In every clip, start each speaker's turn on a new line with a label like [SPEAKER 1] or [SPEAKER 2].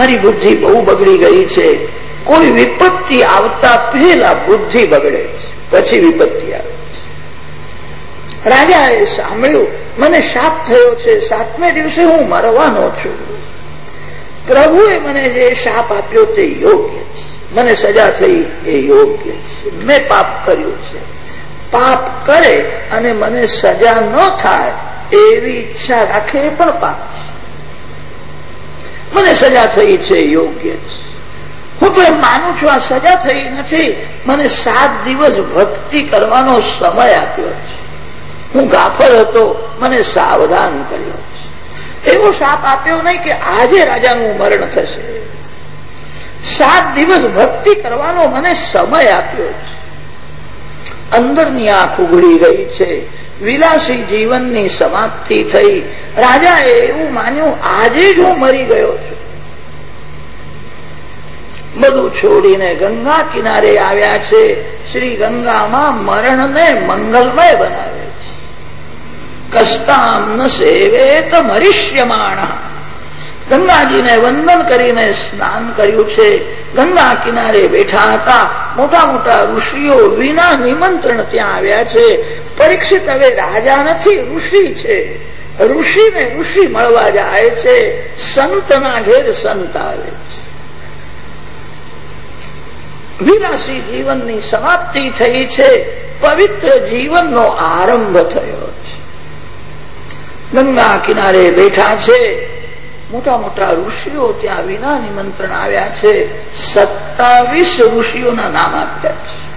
[SPEAKER 1] મારી બુદ્ધિ બહુ બગડી ગઈ છે. કોઈ વિપત્તિ આવતા પહેલા બુદ્ધિ બગડે છે. પછી વિપત્તિ આવે રાજાએ સાંભળ્યું, મને શાપ થયો છે. સાતમે દિવસે હું મરવાનો છું. પ્રભુએ મને જે શાપ આપ્યો તે યોગ્ય છે. મને સજા થઈ એ યોગ્ય છે. મેં પાપ કર્યું છે. પાપ કરે અને મને સજા ન થાય એવી ઈચ્છા રાખે પણ પાપ છે. મને સજા થઈ છે, યોગ્ય હું તો એમ માનું છું, આ સજા થઈ નથી. મને સાત દિવસ ભક્તિ કરવાનો સમય આપ્યો છે. હું ગાફર હતો, મને સાવધાન કર્યો છે. એવો સાપ આપ્યો નહીં કે આજે રાજાનું મરણ થશે. સાત દિવસ ભક્તિ કરવાનો મને સમય આપ્યો છે. અંદરની આંખ ઉઘડી ગઈ છે. વિલાસી જીવનની સમાપ્તિ થઈ. રાજાએ એવું માન્યું, આજે જ હું મરી ગયો છું. બધું છોડીને ગંગા કિનારે આવ્યા છે. શ્રી ગંગામાં મરણને મંગલમય બનાવે છે. કસ્તામ ન સેવેત મરિષ્યમાણ. ગંગાજીને વંદન કરીને સ્નાન કર્યું છે. ગંગા કિનારે બેઠા હતા. મોટા મોટા ઋષિઓ વિના નિમંત્રણ ત્યાં આવ્યા છે. પરીક્ષિત હવે રાજા નથી, ઋષિ છે. ઋષિને ઋષિ મળવા જાય છે, સંતના ઘેર સંત આવે છે. વિલાસી જીવનની સમાપ્તિ થઈ છે, પવિત્ર જીવનનો આરંભ થયો છે. ગંગા કિનારે બેઠા છે, મોટા મોટા ઋષિઓ ત્યાં વિના નિમંત્રણ આવ્યા છે, સત્તાવીસ ઋષિઓના નામ આપ્યા છે.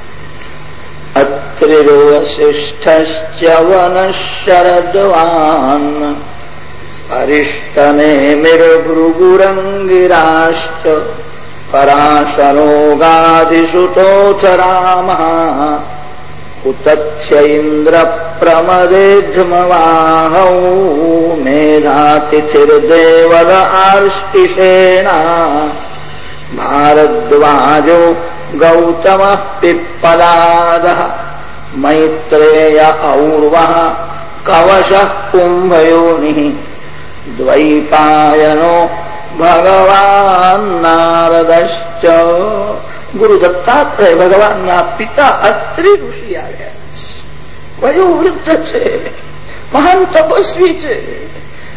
[SPEAKER 1] अत्रिरोसिष्ठश्च वनः शरद्वान् अरिष्टनेमिर्भृगुरङ्गिराश्च पराशनोगाधिसुतोऽच रामः। कुतथ्य इन्द्रप्रमदेध्मवाहौ मेधातिथिर्देवद आर्ष्टिषेणा। भारद्वाजो गौतमः पिप्पलादः मैत्रेय और्वः कवशः कुम्भयोनिः દ્વૈપાયનો ભગવાન નારદશ્ચ ગુરુ દત્તાત્રેય ભગવાનના પિતા અત્રિ ઋષિ આવ્યા વયોવૃદ્ધ છે મહાન તપસ્વી છે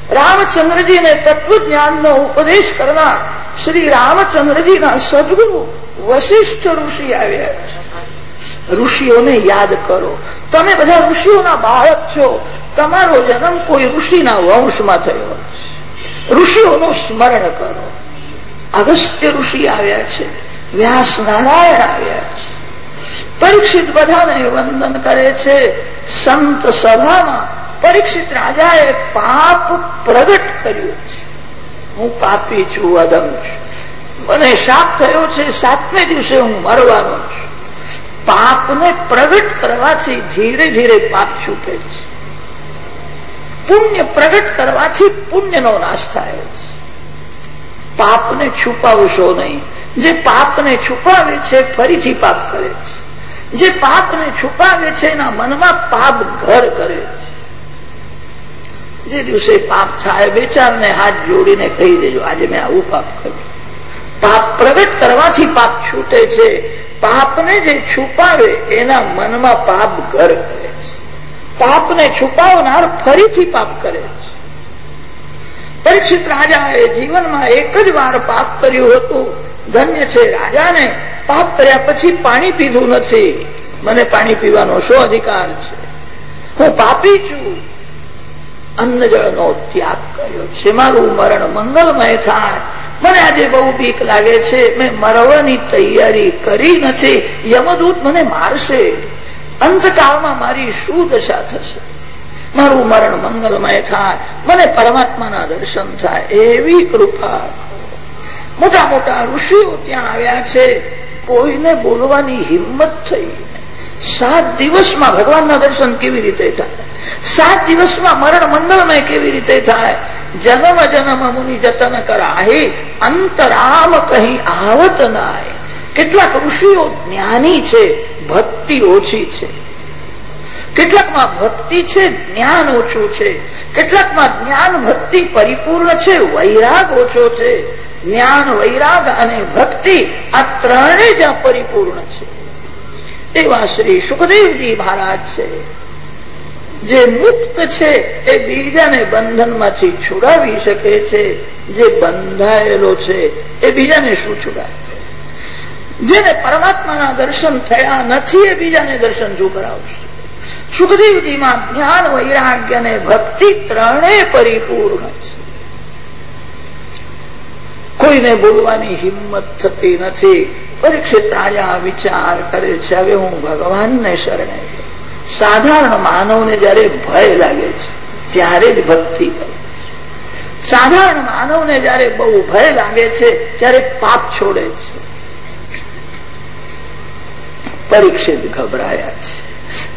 [SPEAKER 1] રામચંદ્રજીને તત્વજ્ઞાનનો ઉપદેશ કરનાર શ્રી રામચંદ્રજીના સદગુરુ વશિષ્ઠ ઋષિ આવ્યા ઋષિઓને યાદ કરો. તમે બધા ઋષિઓના બાળક છો. તમારો જન્મ કોઈ ઋષિના વંશમાં થયો. ઋષિઓનું સ્મરણ કરો. અગસ્ત્ય ઋષિ આવ્યા છે. વ્યાસ નારાયણ આવ્યા છે. પરીક્ષિત બધાને વંદન કરે છે. સંત સભામાં પરીક્ષિત રાજાએ પાપ પ્રગટ કર્યું હું પાપી છું અદમ છું. મને શાપ થયો છે, સાતમે દિવસે હું મરવાનો છું. પાપને પ્રગટ કરવાથી ધીરે ધીરે પાપ છૂટે છે. પુણ્ય પ્રગટ કરવાથી પુણ્યનો નાશ થાય છે. પાપને છુપાવશો નહીં. જે પાપને છુપાવે છે, ફરીથી પાપ કરે છે. જે પાપને છુપાવે છે, એના મનમાં પાપ ઘર કરે છે. જે દિવસે પાપ થાય બે ચારને હાથ જોડીને કહી દેજો, આજે મેં આવું પાપ કર્યું. પ્રગટ કરવાથી પાપ છૂટે છે. પાપને જે છુપાવે, એના મનમાં પાપ ઘર કરે છે. પાપને છુપાવનાર ફરીથી પાપ કરે છે. પરીક્ષિત રાજાએ જીવનમાં એક જ વાર પાપ કર્યું હતું. ધન્ય છે, રાજાને પાપ કર્યા પછી પાણી પીધું નથી. મને પાણી પીવાનો શો અધિકાર છે? હું પાપી છું. અન્ન જળનો ત્યાગ કર્યો છે. મારું મરણ મંગલમય થાય. મને આજે બહુ બીક લાગે છે. મેં મરવાની તૈયારી કરી નથી. યમદૂત મને મારશે. અંતકાળમાં મારી શું દશા થશે? મારું મરણ મંગલમય થાય. મને પરમાત્માના દર્શન થાય. એવી કૃપા મોટા મોટા ઋષિઓ ત્યાં આવ્યા છે. કોઈને બોલવાની હિંમત થઈ સાત દિવસમાં ભગવાનના દર્શન કેવી રીતે થાય? સાત દિવસમાં મરણ મંગળમય કેવી રીતે થાય? જન્મ જન્મ મુનિ જતન કરાય અંતરામ કહી આવત નાય. કેટલાક ઋષિઓ જ્ઞાની છે, ભક્તિ ઓછી છે. કેટલાકમાં ભક્તિ છે, જ્ઞાન ઓછું છે. કેટલાકમાં જ્ઞાન ભક્તિ પરિપૂર્ણ છે, વૈરાગ ઓછો છે. જ્ઞાન, વૈરાગ અને ભક્તિ આ ત્રણે જ પરિપૂર્ણ છે. એવા શ્રી સુખદેવજી મહારાજ છે. જે મુક્ત છે એ બીજાને બંધનમાંથી છુડાવી શકે છે. જે બંધાયેલો છે એ બીજાને શું છુડાવે? જેને પરમાત્માના દર્શન થયા નથી એ બીજાને દર્શન શું કરાવશે? સુખદેવજીમાં જ્ઞાન વૈરાગ્ય અને ભક્તિ ત્રણે પરિપૂર્ણ છે. કોઈને બોલવાની હિંમત થતી નથી. પરીક્ષિત રાજા વિચાર કરે છે. હવે હું ભગવાનને શરણે સાધારણ માનવને જયારે ભય લાગે છે, ત્યારે જ ભક્તિ કરે સાધારણ માનવને જયારે બહુ ભય લાગે છે, ત્યારે પાપ છોડે છે. પરીક્ષિત ગભરાયા છે.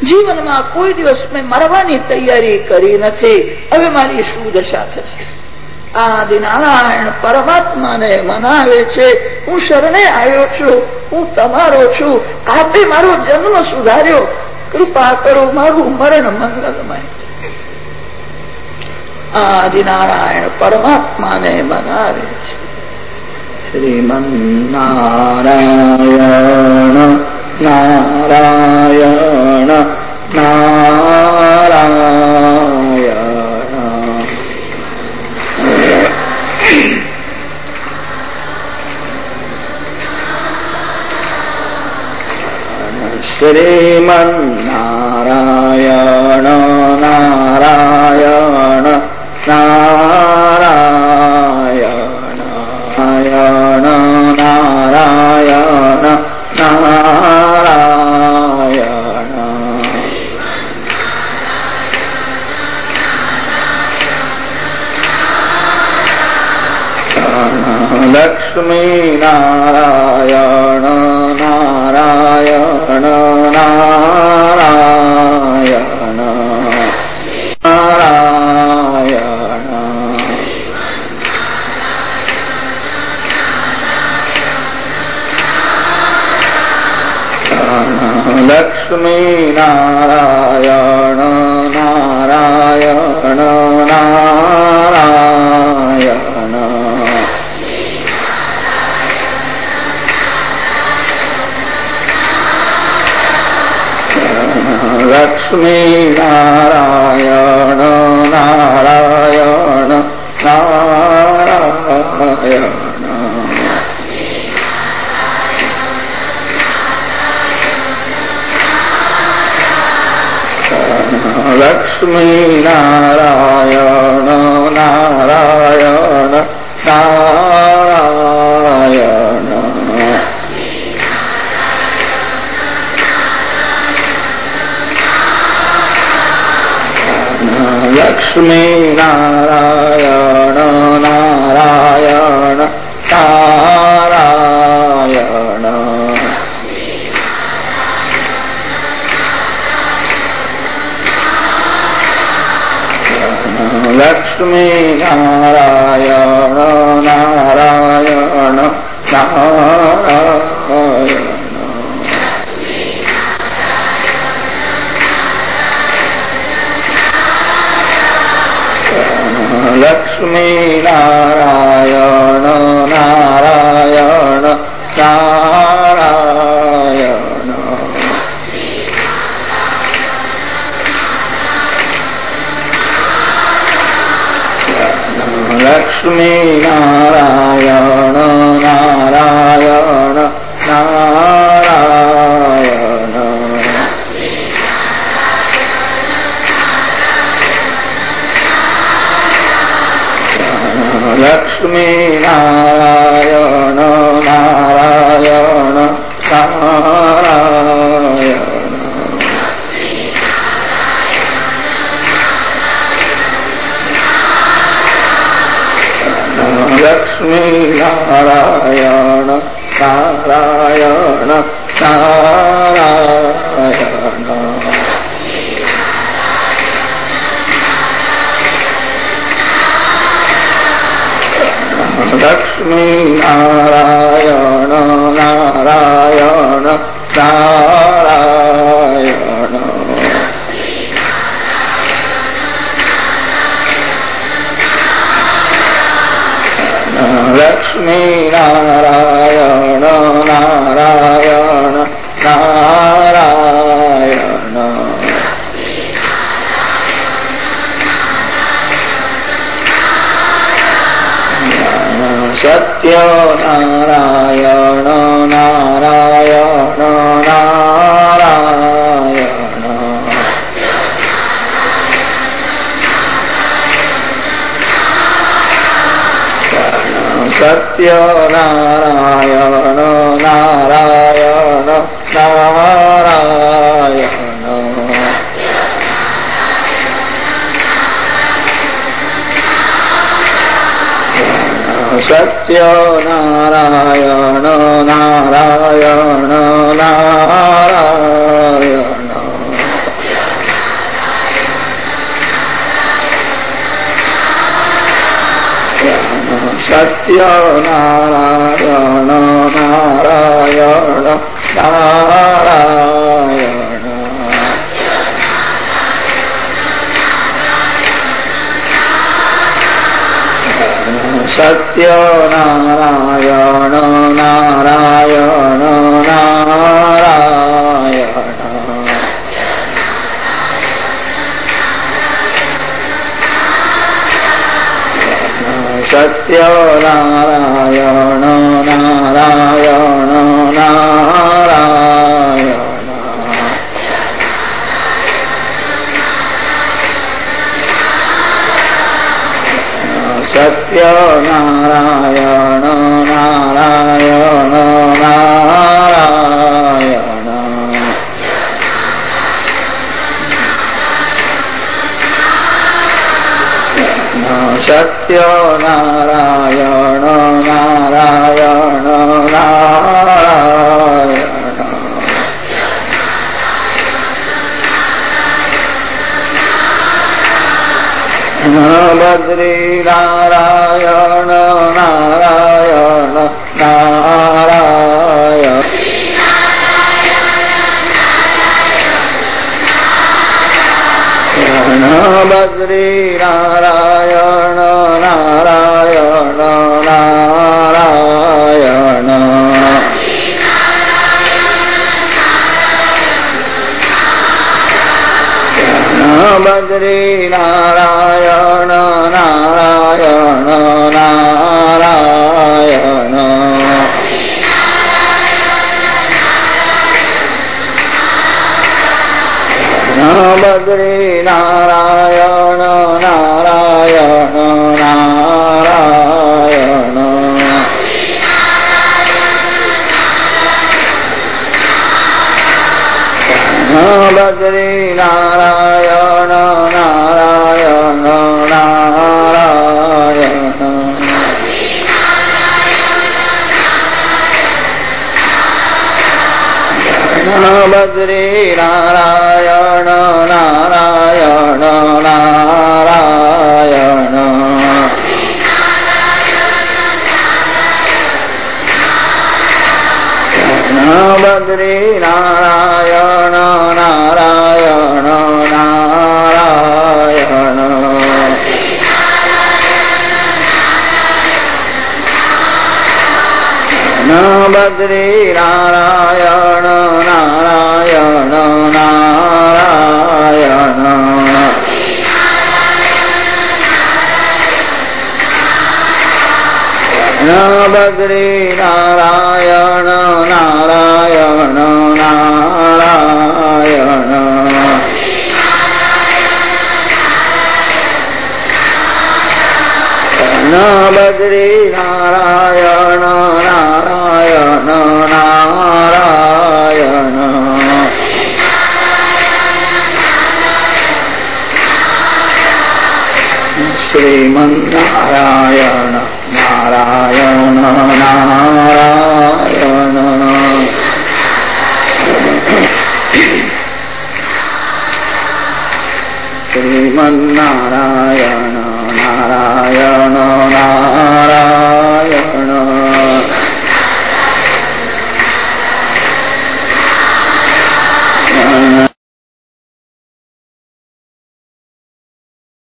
[SPEAKER 1] જીવનમાં કોઈ દિવસ મેં મરવાની તૈયારી કરી નથી. હવે મારી શું દશા થશે. આદિનારાયણ પરમાત્માને મનાવે છે. હું શરણે આવ્યો છું. હું તમારો છું. આપે મારો જન્મ સુધાર્યો. કૃપા કરો મારું મરણ મંગલમય. આદિનારાયણ પરમાત્માને મનાવે છે. શ્રીમન્નારાયણ, નારાયણ નારાયણ. श्रीमन्नारायण। नारायण लक्ष्मी नारायण नारायण नारायण नारायण लक्ष्मी नारायण लक्ष्मी नारायण नारायण नारायण लक्ष्मी नारायण नारायण नारायण लक्ष्मी नारायण नारायण नारायण लक्ष्मी नारायण नारायण नारायण लक्ष्मीनारायण नारायण नारायण लक्ष्मीनारायण नारायण लक्ष्मी नारायण नारायण नारायण लक्ष्मी नारायण नारायण नारायण दक्ष्मीनारायण सत्यो नारायण नारायण नारायण सत्यो नारायण नारायण नारायण सत्यो नारायण नारायण नारायण सत्यो नारायण नारायण नारायण સત્ય નારાયણ નારાયણ નારાયણ સત્ય નારાયણ નારાયણ સત્ય નારાયણ નારાયણ નારાયણ સત્ય નારાયણ નારાયણ Bazri Raya બદ્રી નારાયણ નારાયણ નારાયણ બદ્રી નારાયણ નારાયણ નારાયણ બદ્રી નારાયણ राम श्री नारायण नारायण नारायण राम श्री नारायण नारायण नारायण नाम श्री नारायण बद्री नारायण नारायण नारायण न बद्री नारायण नारायण नारायण श्रीमन्नारायण